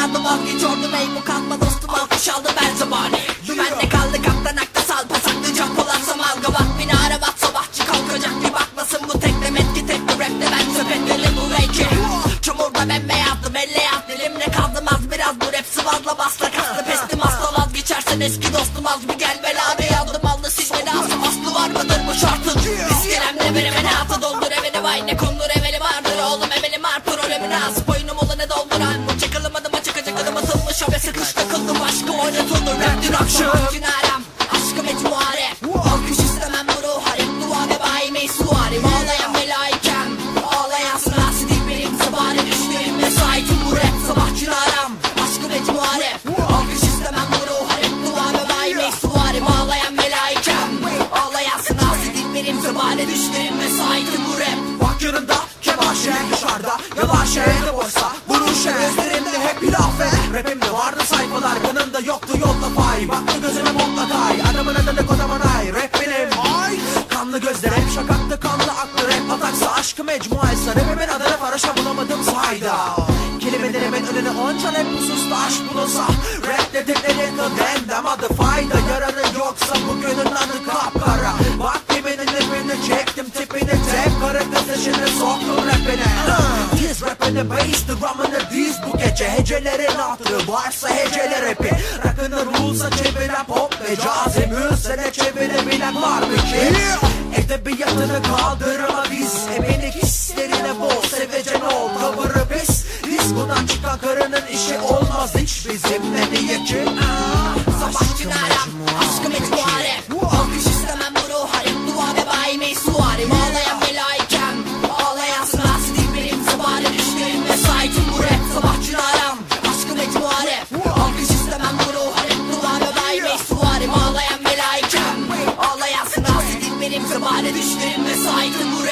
asla postu yardım vazgeçiyordum ey bu kalma dostum alkış aldı ben zamani Dümende kaldı kaptan akta sal pasaklı can polarsam alga bak beni arabat sabahçı kalkacak bir bakmasın bu tekne metki tek bu rapte ben sepetleri bu reyki Çamurda bembeyazdım elle yaz dilimle kaldım az biraz. Bu rap sıvazla basla kaslı pestim asla vazgeçersen eski dostum az bir gel belabe yandım. Aldı silmeni asım aslı var mıdır bu şartın? İskelemle vereme ne atı doldur evini vay ne kondur eveli vardır oğlum eveli sıkış takıldım aşkı oynatılır rap dün akşam. Cinarem aşkı mecmuare alkış istemem bu ruh harem dua ve bayi suarim ağlayan belayken ağlayan sırası değil benim. Sabahı düştüğüm mesaitim bu rap sabah cinarem aşkı mecmuare alkış istemem bu ruh harem dua ve bayi suarim ağlayan belayken ağlayan sırası değil benim. Sabahı düştüğüm mesaitim bu rap. Bak yanında kebaşe dışarıda Yavaş evde boşsa yoktu yolda fay Baktı gözüme mutlaka Adamın adını kodaman ay Rap benim ay! Kanlı gözler hep şakaktı kanlı aklı Rap ataksa aşkı mecmuaysa. Rapimin adını paraşa bulamadım sayda. Kelimelerimin önüne onca rap hususta aşk bulunsa Rap dedikleri dendem adı fayda Yararı yoksa bugünün adı kapkara Diz rapine bass drum'ını diz bu gece. Hecelerin altı varsa heceler rapi Rock'ını rules'a çeviren pop ve caz Emülsene çevirebilen var mı ki? Edebiyatını kaldırma biz. Eminik hislerine bol sevecen ol. Cover'ı pis. Diskodan çıkan karının işi olmaz. Hiç bizimle niye ki? Ağlayan belayken Ağlayan sırası